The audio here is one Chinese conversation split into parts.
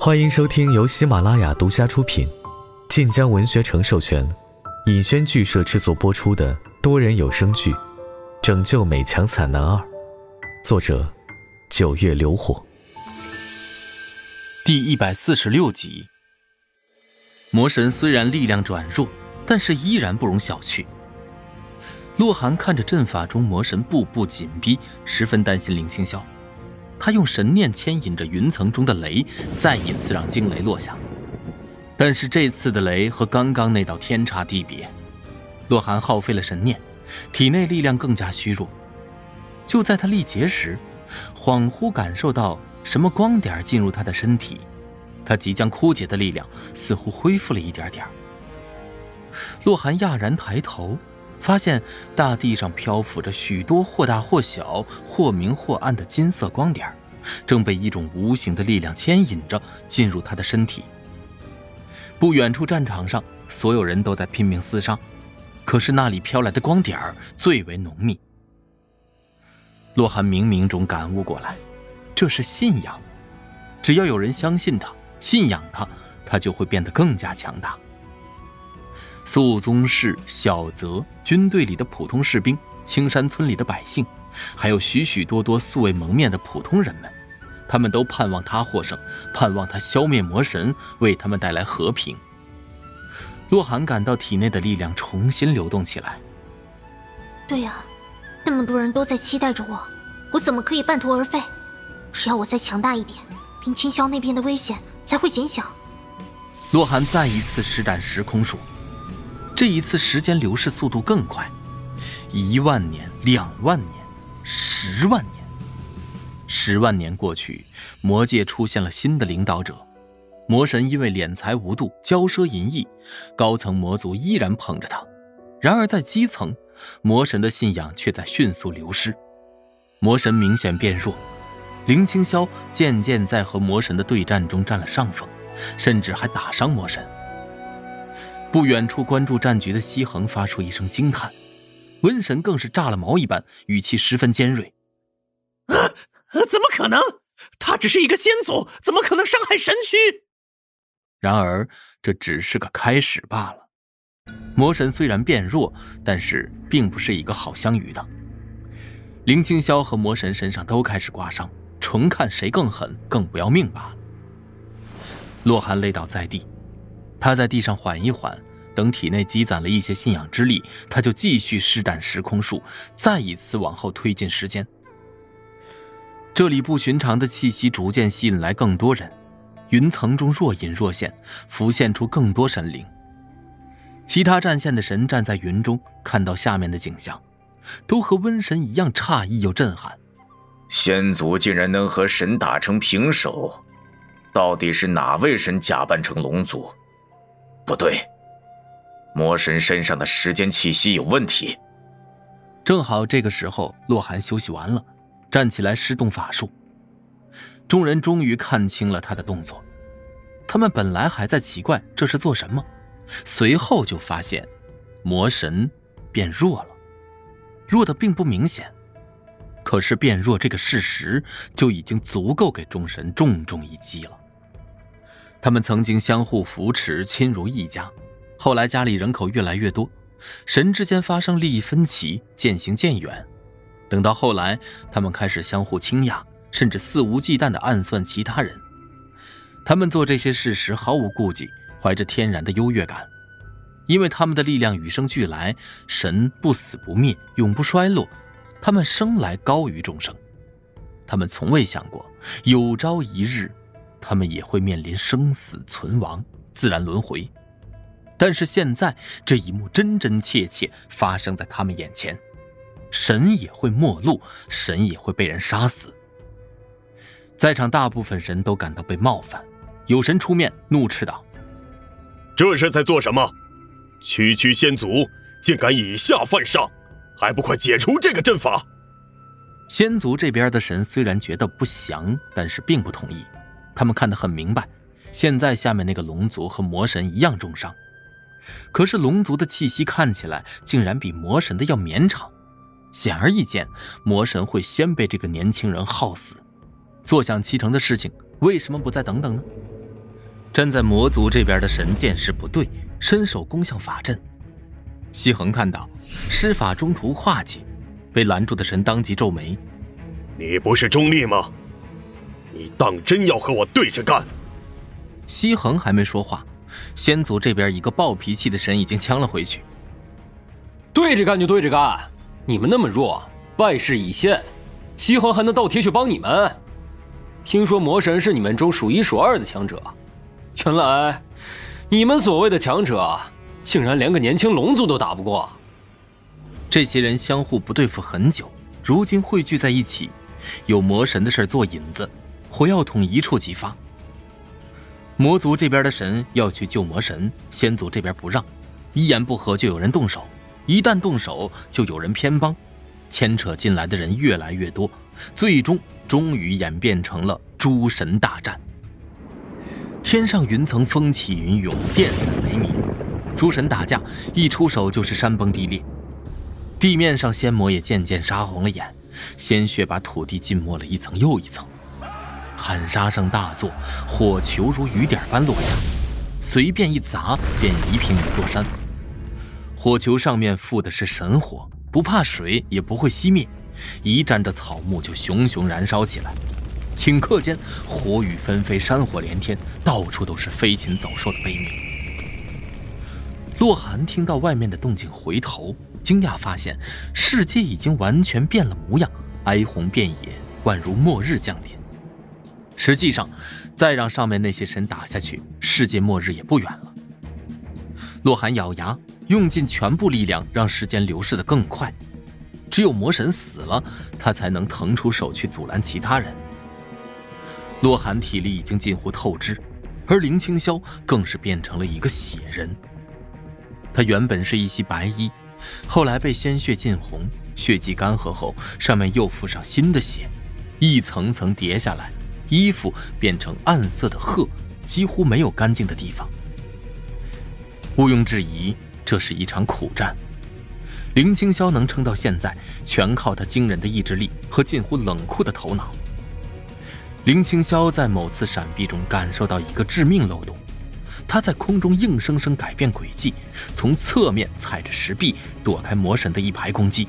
欢迎收听由喜马拉雅独家出品、晋江文学城授权、尹轩剧社制作播出的多人有声剧《拯救美强惨男二》，作者：九月流火，第一百四十六集。魔神虽然力量转弱，但是依然不容小觑。洛寒看着阵法中魔神步步紧逼，十分担心林清霄。他用神念牵引着云层中的雷，再一次让惊雷落下。但是这次的雷和刚刚那道天差地别。洛寒耗费了神念，体内力量更加虚弱。就在他力竭时，恍惚感受到什么光点进入他的身体，他即将枯竭的力量似乎恢复了一点点。洛寒讶然抬头，发现大地上漂浮着许多或大或小、或明或暗的金色光点，正被一种无形的力量牵引着进入他的身体。不远处战场上，所有人都在拼命厮杀。可是那里飘来的光点最为浓密。洛寒冥冥中感悟过来，这是信仰。只要有人相信他、信仰他，他就会变得更加强大。肃宗室、小泽军队里的普通士兵，青山村里的百姓，还有许许多多素未蒙面的普通人们，他们都盼望他获胜，盼望他消灭魔神，为他们带来和平。洛寒感到体内的力量重新流动起来。对呀，那么多人都在期待着我，我怎么可以半途而废？只要我再强大一点，林清霄那边的危险才会减小。洛寒再一次施展时空术，这一次时间流逝速度更快，一万年、两万年、十万年，十万年过去，魔界出现了新的领导者。魔神因为敛财无度、骄奢淫逸，高层魔族依然捧着他；然而在基层，魔神的信仰却在迅速流失。魔神明显变弱，林清霄渐渐在和魔神的对战中占了上风，甚至还打伤魔神。不远处关注战局的西恒发出一声惊叹，瘟神更是炸了毛一般，语气十分尖锐：“啊，怎么可能？他只是一个先祖，怎么可能伤害神躯？”然而，这只是个开始罢了。魔神虽然变弱，但是并不是一个好相与的。林清霄和魔神身上都开始刮伤，纯看谁更狠、更不要命罢了。洛寒累倒在地，他在地上缓一缓，等体内积攒了一些信仰之力，他就继续施展时空术，再一次往后推进时间。这里不寻常的气息逐渐吸引来更多人。云层中若隐若现，浮现出更多神灵。其他战线的神站在云中，看到下面的景象，都和瘟神一样诧异又震撼。先祖竟然能和神打成平手，到底是哪位神假扮成龙族？不对，魔神身上的时间气息有问题。正好这个时候，洛寒休息完了，站起来施动法术。众人终于看清了他的动作，他们本来还在奇怪这是做什么，随后就发现，魔神变弱了，弱的并不明显，可是变弱这个事实就已经足够给众神重重一击了。他们曾经相互扶持，亲如一家，后来家里人口越来越多，神之间发生利益分歧，渐行渐远，等到后来，他们开始相互倾轧。甚至肆无忌惮地暗算其他人，他们做这些事时毫无顾忌，怀着天然的优越感，因为他们的力量与生俱来，神不死不灭，永不衰落，他们生来高于众生，他们从未想过有朝一日，他们也会面临生死存亡、自然轮回，但是现在这一幕真真切切发生在他们眼前，神也会没落，神也会被人杀死。在场大部分神都感到被冒犯，有神出面怒斥道：“这是在做什么？区区仙族竟敢以下犯上，还不快解除这个阵法！”仙族这边的神虽然觉得不祥，但是并不同意。他们看得很明白，现在下面那个龙族和魔神一样重伤，可是龙族的气息看起来竟然比魔神的要绵长，显而易见，魔神会先被这个年轻人耗死。坐享其成的事情，为什么不再等等呢？站在魔族这边的神见势不对，伸手攻向法阵。西恒看到，施法中途化解，被拦住的神当即皱眉：“你不是中立吗？你当真要和我对着干？”西恒还没说话，仙族这边一个暴脾气的神已经呛了回去：“对着干就对着干，你们那么弱，败势已现，西恒还能倒贴去帮你们？听说魔神是你们中数一数二的强者。”原来，你们所谓的强者，竟然连个年轻龙族都打不过。这些人相互不对付很久，如今汇聚在一起，有魔神的事做引子，火药桶一触即发。魔族这边的神要去救魔神，仙族这边不让，一言不合就有人动手，一旦动手就有人偏帮，牵扯进来的人越来越多，最终终于演变成了诸神大战。天上云层风起云涌，电闪雷鸣，诸神打架一出手就是山崩地裂。地面上仙魔也渐渐杀红了眼，鲜血把土地浸没了一层又一层。喊杀声大作，火球如雨点般落下，随便一砸便夷平一座山。火球上面附的是神火，不怕水也不会熄灭，一沾着草木就熊熊燃烧起来。顷刻间，火雨纷飞，山火连天，到处都是飞禽走兽的悲鸣。洛寒听到外面的动静，回头惊讶发现，世界已经完全变了模样，哀鸿遍野，宛如末日降临。实际上，再让上面那些神打下去，世界末日也不远了。洛寒咬牙，用尽全部力量，让时间流逝得更快。只有魔神死了，他才能腾出手去阻拦其他人。洛寒体力已经近乎透支，而林清霄更是变成了一个血人。他原本是一袭白衣，后来被鲜血浸红，血迹干涸后，上面又附上新的血，一层层叠下来，衣服变成暗色的褐，几乎没有干净的地方。毋庸置疑，这是一场苦战。林清霄能撑到现在，全靠他惊人的意志力和近乎冷酷的头脑。林清霄在某次闪避中感受到一个致命漏洞，他在空中硬生生改变轨迹，从侧面踩着石壁躲开魔神的一排攻击，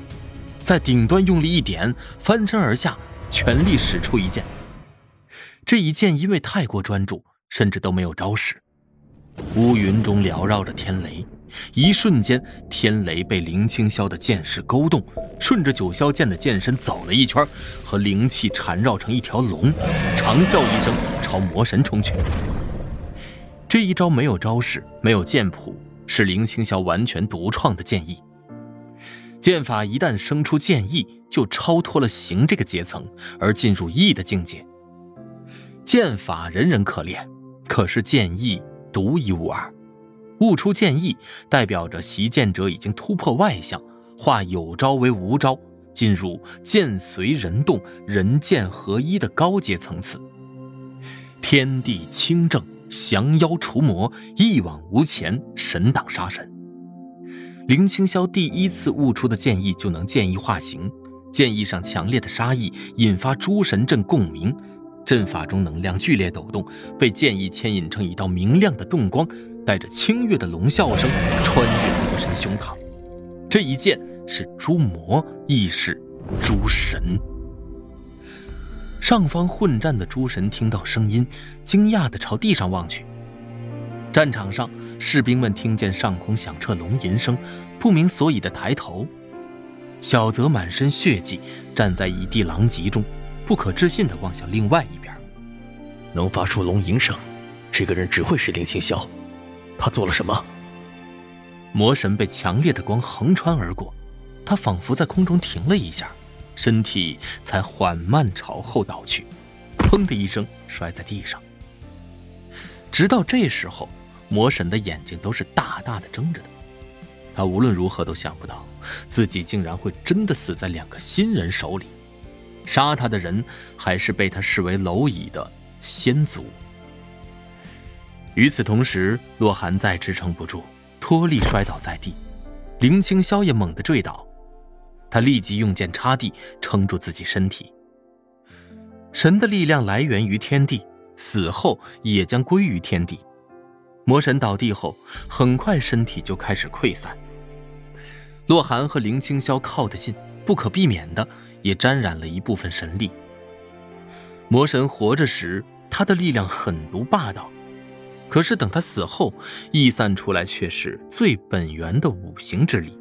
在顶端用力一点，翻身而下，全力使出一剑。这一剑因为太过专注，甚至都没有招式。乌云中缭绕着天雷。一瞬间，天雷被林清霄的剑势勾动，顺着九霄剑的剑身走了一圈，和灵气缠绕成一条龙，长啸一声，朝魔神冲去。这一招没有招式，没有剑谱，是林清霄完全独创的剑意。剑法一旦生出剑意，就超脱了形这个阶层，而进入意的境界。剑法人人可练，可是剑意独一无二。悟出剑意，代表着习剑者已经突破外向，化有招为无招，进入剑随人动、人剑合一的高阶层次。天地清正，降妖除魔，一往无前，神挡杀神。林清霄第一次悟出的剑意就能剑意化形，剑意上强烈的杀意引发诸神阵共鸣，阵法中能量剧烈抖动，被剑意牵引成一道明亮的洞光。带着清越的龙啸声穿越魔神胸膛，这一剑是诛魔，亦是诛神。上方混战的诸神听到声音，惊讶地朝地上望去。战场上，士兵们听见上空响彻龙吟声，不明所以的抬头。小泽满身血迹，站在一地狼藉中，不可置信地望向另外一边。能发出龙吟声，这个人只会是林清霄。他做了什么？魔神被强烈的光横穿而过，他仿佛在空中停了一下，身体才缓慢朝后倒去，砰的一声摔在地上。直到这时候，魔神的眼睛都是大大的睁着的。他无论如何都想不到，自己竟然会真的死在两个新人手里，杀他的人还是被他视为蝼蚁的先祖。与此同时，洛寒再支撑不住，脱力摔倒在地。林清霄也猛地坠倒，他立即用剑插地，撑住自己身体。神的力量来源于天地，死后也将归于天地，魔神倒地后，很快身体就开始溃散。洛寒和林清霄靠得近，不可避免的也沾染了一部分神力。魔神活着时，他的力量狠毒霸道，可是等他死后，溢散出来却是最本源的五行之力。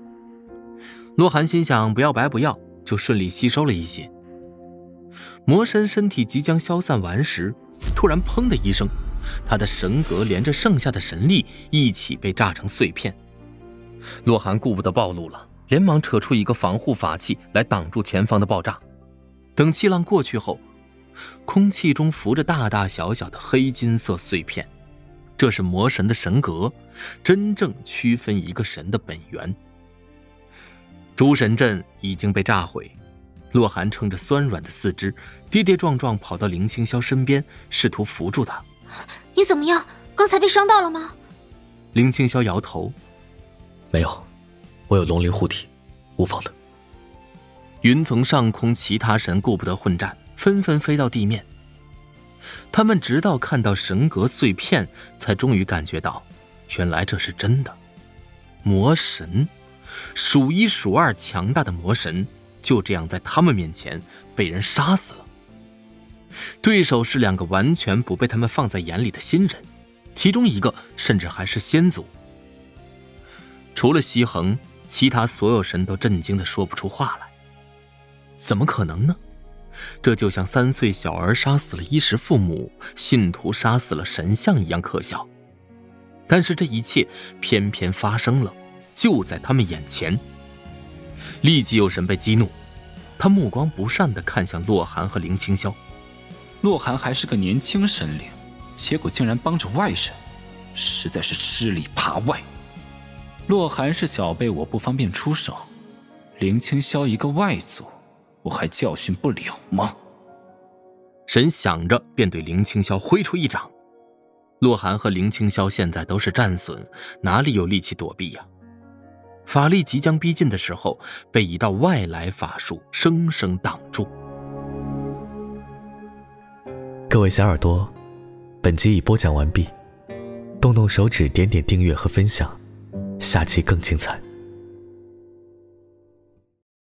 洛寒心想，不要白不要，就顺利吸收了一些。魔神身体即将消散完时，突然砰的一声，他的神格连着剩下的神力一起被炸成碎片。洛寒顾不得暴露了，连忙扯出一个防护法器来挡住前方的爆炸。等气浪过去后，空气中浮着大大小小的黑金色碎片，这是魔神的神格，真正区分一个神的本源。诸神阵已经被炸毁，洛寒撑着酸软的四肢，跌跌撞撞跑到林清霄身边，试图扶住他。你怎么样？刚才被伤到了吗？林清霄摇头。没有，我有龙鳞护体，无妨的。云层上空，其他神顾不得混战，纷纷飞到地面。他们直到看到神格碎片，才终于感觉到，原来这是真的。魔神，数一数二强大的魔神，就这样在他们面前被人杀死了。对手是两个完全不被他们放在眼里的新人，其中一个甚至还是先祖。除了西恒，其他所有神都震惊的说不出话来。怎么可能呢？这就像三岁小儿杀死了衣食父母，信徒杀死了神像一样可笑。但是这一切偏偏发生了，就在他们眼前。立即有神被激怒，他目光不善的看向洛寒和林清霄。洛寒还是个年轻神灵，结果竟然帮着外人，实在是吃里扒外。洛寒是小辈，我不方便出手。林清霄一个外族，我还教训不了吗？神想着，便对林清霄挥出一掌。洛寒和林清霄现在都是战损，哪里有力气躲避呀？法力即将逼近的时候，被一道外来法术生生挡住。各位小耳朵，本集已播讲完毕，动动手指，点点订阅和分享。下期更精彩。